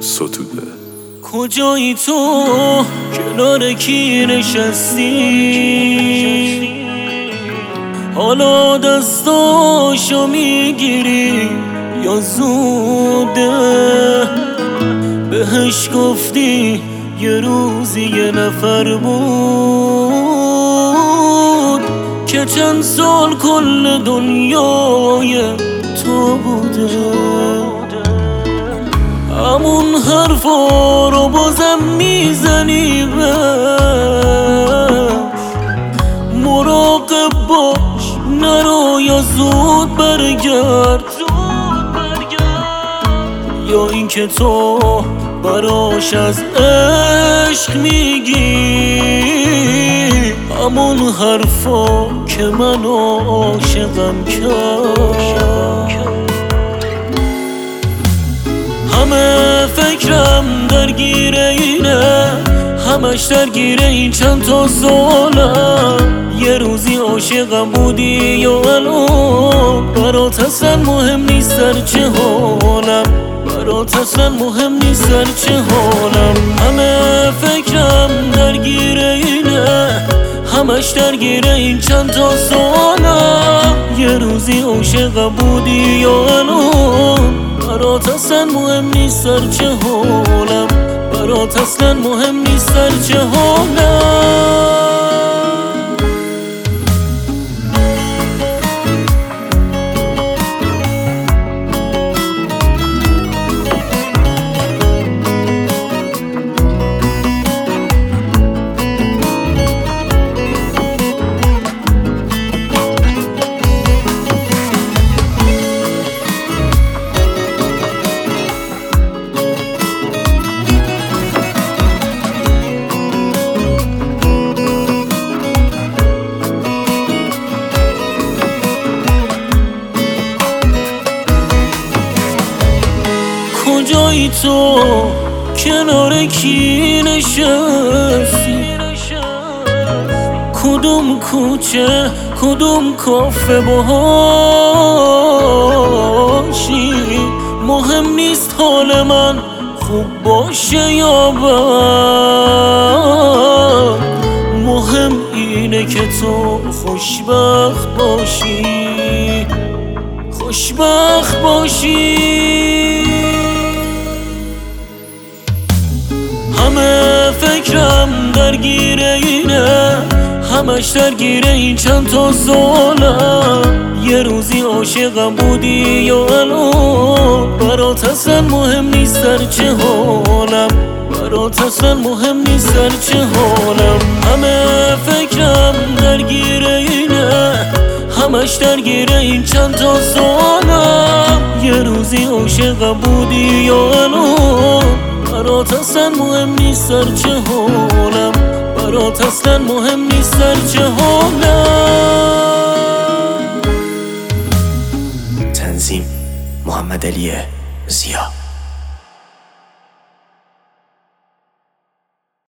ستوده. کجایی تو کنار کی نشستی؟ حالا دستاشو می‌گیری یا زوده؟ بهش گفتی یه روزی یه نفر بود که چند سال کل دنیای تو بوده. همون حرفا رو بازم می‌زنی مراقب باش نرو یا زود برگرد. یا اینکه تو براش از عشق میگی. همون حرفا که من عاشقم کرد. فکرم درگیر اینه همش درگیر این چند تا سالم یه روزی عاشقم بودی یا الان برات اصلا مهم نیست در چه حالم برات اصلا مهم نیست در چه حالم همه فکرم درگیر اینه همش درگیر این چند تا سالم یه روزی عاشقم بودی یا الان برات اصلا مهم نیست در چه حالم. برات اصلا مهم نیست در چه حالم. تو کنار کی نشستی؟ کدوم کوچه کدوم کافه باشی؟ مهم نیست حال من خوب باشه یا بد. مهم اینه که تو خوشبخت باشی. خوشبخت باشی. فکرم درگیر اینه همش درگیر این چند تا سالم یه روزی عاشقم بودی یا الان برات اصلا مهم نیست در چه حالم برات اصلا مهم نیست در چه حالم همه فکرم درگیر اینه همش درگیر این چند تا سالم یه روزی عاشقم بودی یا الان برات اصلا مهم نیست در چه حالم برات اصلا مهم نیست در چه حالم تنظیم محمد علی زیا.